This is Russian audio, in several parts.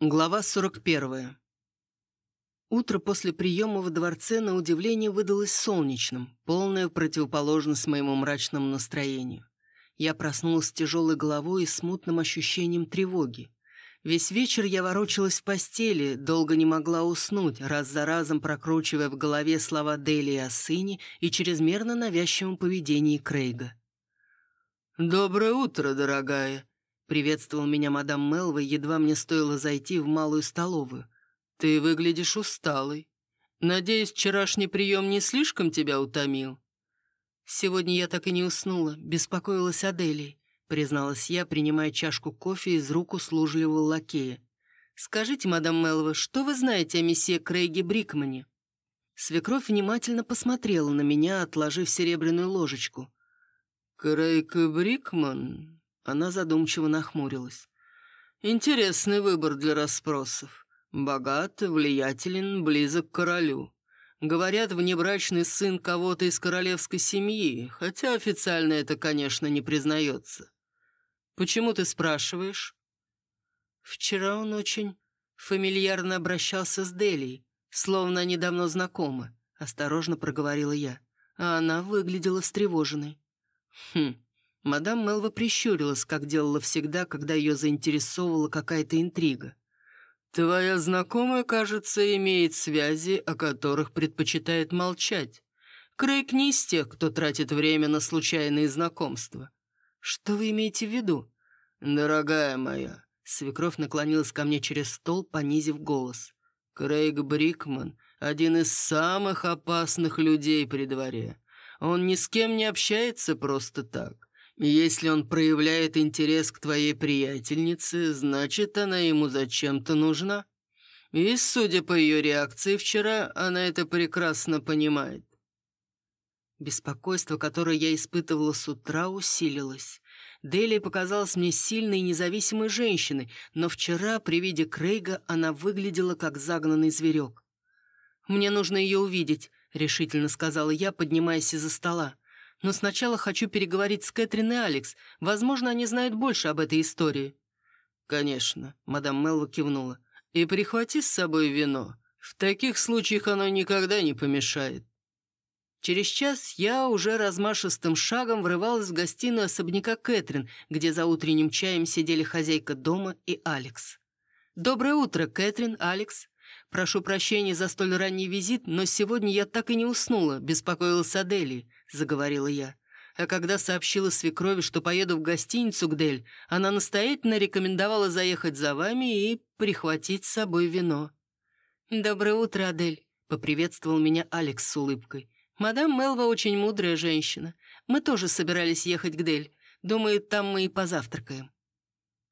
Глава 41. Утро после приема во дворце на удивление выдалось солнечным, полная противоположность моему мрачному настроению. Я проснулась с тяжелой головой и смутным ощущением тревоги. Весь вечер я ворочалась в постели, долго не могла уснуть, раз за разом прокручивая в голове слова Дели о сыне и чрезмерно навязчивом поведении Крейга. «Доброе утро, дорогая!» Приветствовал меня мадам Мелва, едва мне стоило зайти в малую столовую. «Ты выглядишь усталой. Надеюсь, вчерашний прием не слишком тебя утомил?» «Сегодня я так и не уснула, беспокоилась о Делии», призналась я, принимая чашку кофе из рук услужливого лакея. «Скажите, мадам Мелва, что вы знаете о месье Крейге Брикмане?» Свекровь внимательно посмотрела на меня, отложив серебряную ложечку. «Крейг Брикман?» Она задумчиво нахмурилась. «Интересный выбор для расспросов. Богат, влиятелен, близок к королю. Говорят, внебрачный сын кого-то из королевской семьи, хотя официально это, конечно, не признается. Почему ты спрашиваешь?» «Вчера он очень фамильярно обращался с Делией, словно они давно знакомы», — осторожно проговорила я. А она выглядела встревоженной. «Хм, Мадам Мелва прищурилась, как делала всегда, когда ее заинтересовывала какая-то интрига. «Твоя знакомая, кажется, имеет связи, о которых предпочитает молчать. Крейг не из тех, кто тратит время на случайные знакомства». «Что вы имеете в виду?» «Дорогая моя», — свекровь наклонилась ко мне через стол, понизив голос. «Крейг Брикман — один из самых опасных людей при дворе. Он ни с кем не общается просто так. Если он проявляет интерес к твоей приятельнице, значит, она ему зачем-то нужна. И, судя по ее реакции вчера, она это прекрасно понимает. Беспокойство, которое я испытывала с утра, усилилось. Дели показалась мне сильной и независимой женщиной, но вчера при виде Крейга она выглядела как загнанный зверек. «Мне нужно ее увидеть», — решительно сказала я, поднимаясь из-за стола. Но сначала хочу переговорить с Кэтрин и Алекс. Возможно, они знают больше об этой истории». «Конечно», — мадам Мелва кивнула. «И прихвати с собой вино. В таких случаях оно никогда не помешает». Через час я уже размашистым шагом врывалась в гостиную особняка Кэтрин, где за утренним чаем сидели хозяйка дома и Алекс. «Доброе утро, Кэтрин, Алекс. Прошу прощения за столь ранний визит, но сегодня я так и не уснула, беспокоилась о Дели. — заговорила я. А когда сообщила свекрови, что поеду в гостиницу к Дель, она настоятельно рекомендовала заехать за вами и прихватить с собой вино. «Доброе утро, Адель», — поприветствовал меня Алекс с улыбкой. «Мадам Мелва очень мудрая женщина. Мы тоже собирались ехать к Дель. Думаю, там мы и позавтракаем».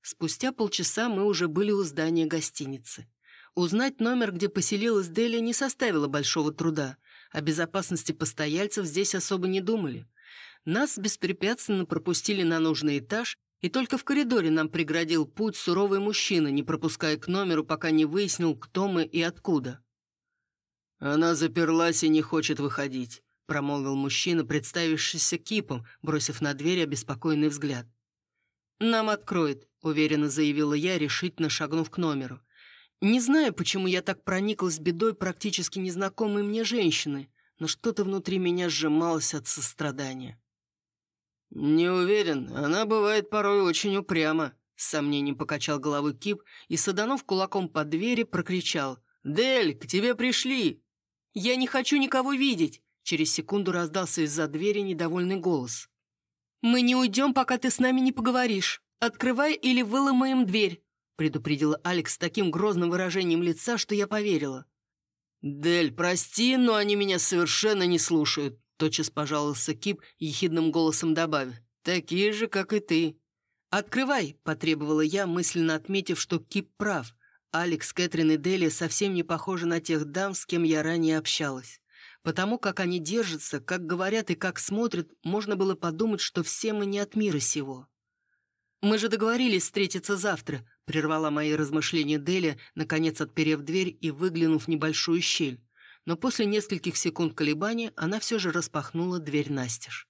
Спустя полчаса мы уже были у здания гостиницы. Узнать номер, где поселилась Деля, не составило большого труда. О безопасности постояльцев здесь особо не думали. Нас беспрепятственно пропустили на нужный этаж, и только в коридоре нам преградил путь суровый мужчина, не пропуская к номеру, пока не выяснил, кто мы и откуда. «Она заперлась и не хочет выходить», — промолвил мужчина, представившийся кипом, бросив на дверь обеспокоенный взгляд. «Нам откроет», — уверенно заявила я, решительно шагнув к номеру. Не знаю, почему я так прониклась бедой практически незнакомой мне женщины, но что-то внутри меня сжималось от сострадания. «Не уверен, она бывает порой очень упряма», — с сомнением покачал головой Кип и, саданув кулаком по двери, прокричал. «Дель, к тебе пришли!» «Я не хочу никого видеть!» Через секунду раздался из-за двери недовольный голос. «Мы не уйдем, пока ты с нами не поговоришь. Открывай или выломаем дверь предупредила Алекс с таким грозным выражением лица, что я поверила. «Дель, прости, но они меня совершенно не слушают», тотчас пожаловался Кип, ехидным голосом добавив. «Такие же, как и ты». «Открывай», — потребовала я, мысленно отметив, что Кип прав. Алекс, Кэтрин и Дели совсем не похожи на тех дам, с кем я ранее общалась. Потому как они держатся, как говорят и как смотрят, можно было подумать, что все мы не от мира сего. «Мы же договорились встретиться завтра», — прервала мои размышления Деля, наконец отперев дверь и выглянув в небольшую щель. Но после нескольких секунд колебания она все же распахнула дверь настежь.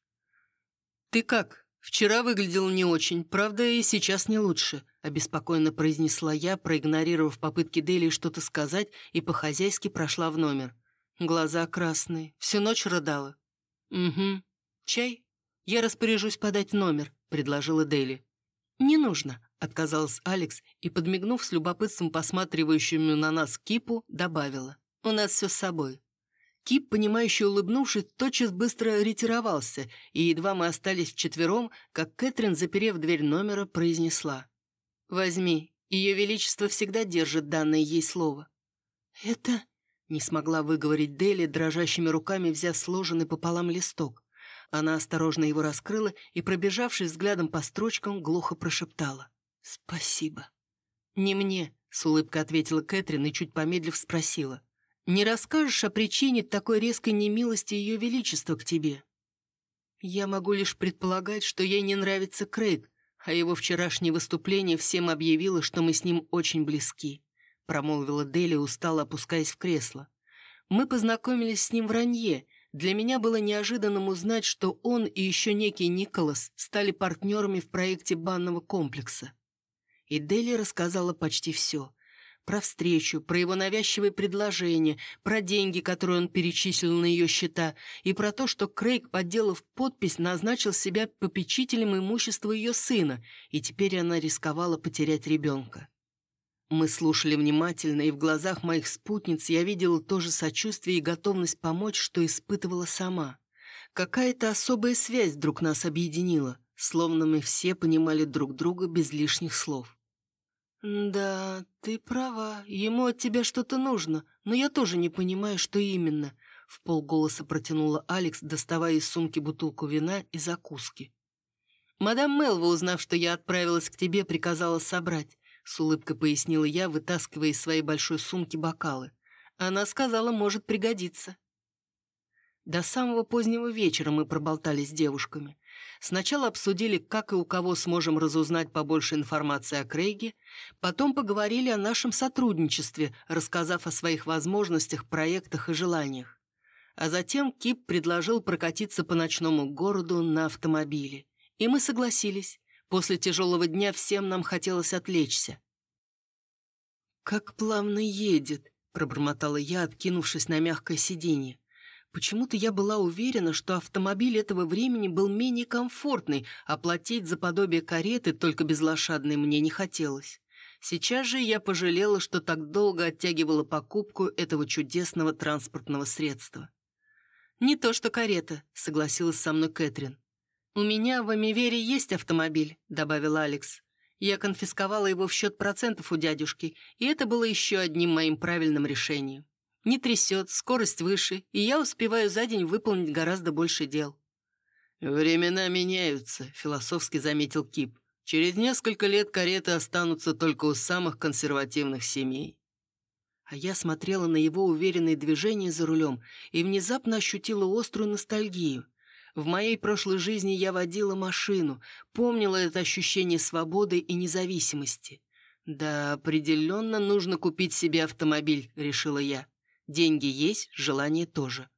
«Ты как? «Вчера выглядел не очень, правда, и сейчас не лучше», — обеспокоенно произнесла я, проигнорировав попытки Дели что-то сказать, и по-хозяйски прошла в номер. Глаза красные, всю ночь рыдала. «Угу. Чай? Я распоряжусь подать номер», — предложила Дели. «Не нужно», — отказалась Алекс и, подмигнув с любопытством посматривающему на нас Кипу, добавила. «У нас все с собой». Кип, понимающе улыбнувшись, тотчас быстро ретировался, и едва мы остались вчетвером, как Кэтрин, заперев дверь номера, произнесла. «Возьми, Ее Величество всегда держит данное ей слово». «Это...» — не смогла выговорить Дели, дрожащими руками взяв сложенный пополам листок. Она осторожно его раскрыла и, пробежавшись взглядом по строчкам, глухо прошептала. «Спасибо». «Не мне», — с улыбкой ответила Кэтрин и, чуть помедлив, спросила. Не расскажешь о причине такой резкой немилости Ее Величества к тебе? Я могу лишь предполагать, что ей не нравится Крейг, а его вчерашнее выступление всем объявило, что мы с ним очень близки», — промолвила Дели, устало опускаясь в кресло. «Мы познакомились с ним в Ранье. Для меня было неожиданным узнать, что он и еще некий Николас стали партнерами в проекте банного комплекса». И Дели рассказала почти все — про встречу, про его навязчивые предложения, про деньги, которые он перечислил на ее счета, и про то, что Крейг, подделав подпись, назначил себя попечителем имущества ее сына, и теперь она рисковала потерять ребенка. Мы слушали внимательно, и в глазах моих спутниц я видела то же сочувствие и готовность помочь, что испытывала сама. Какая-то особая связь вдруг нас объединила, словно мы все понимали друг друга без лишних слов. «Да, ты права, ему от тебя что-то нужно, но я тоже не понимаю, что именно», — в полголоса протянула Алекс, доставая из сумки бутылку вина и закуски. «Мадам Мелва, узнав, что я отправилась к тебе, приказала собрать», — с улыбкой пояснила я, вытаскивая из своей большой сумки бокалы. «Она сказала, может пригодиться». До самого позднего вечера мы проболтали с девушками. Сначала обсудили, как и у кого сможем разузнать побольше информации о Крейге, потом поговорили о нашем сотрудничестве, рассказав о своих возможностях, проектах и желаниях. А затем Кип предложил прокатиться по ночному городу на автомобиле. И мы согласились. После тяжелого дня всем нам хотелось отвлечься. «Как плавно едет», — пробормотала я, откинувшись на мягкое сиденье. Почему-то я была уверена, что автомобиль этого времени был менее комфортный, а платить за подобие кареты, только безлошадной, мне не хотелось. Сейчас же я пожалела, что так долго оттягивала покупку этого чудесного транспортного средства. «Не то что карета», — согласилась со мной Кэтрин. «У меня в Амивере есть автомобиль», — добавил Алекс. Я конфисковала его в счет процентов у дядюшки, и это было еще одним моим правильным решением. Не трясет, скорость выше, и я успеваю за день выполнить гораздо больше дел». «Времена меняются», — философски заметил Кип. «Через несколько лет кареты останутся только у самых консервативных семей». А я смотрела на его уверенные движения за рулем и внезапно ощутила острую ностальгию. В моей прошлой жизни я водила машину, помнила это ощущение свободы и независимости. «Да, определенно нужно купить себе автомобиль», — решила я. Деньги есть, желание тоже.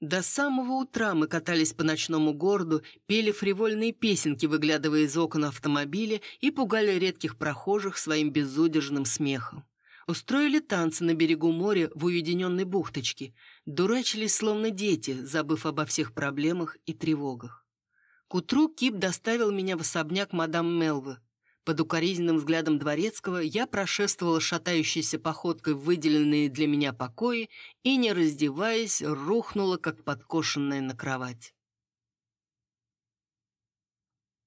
До самого утра мы катались по ночному городу, пели фривольные песенки, выглядывая из окон автомобиля, и пугали редких прохожих своим безудержным смехом. Устроили танцы на берегу моря в уединенной бухточке, дурачились словно дети, забыв обо всех проблемах и тревогах. К утру Кип доставил меня в особняк мадам Мелвы, под укоризненным взглядом дворецкого я прошествовала шатающейся походкой в выделенные для меня покои и, не раздеваясь, рухнула, как подкошенная на кровать.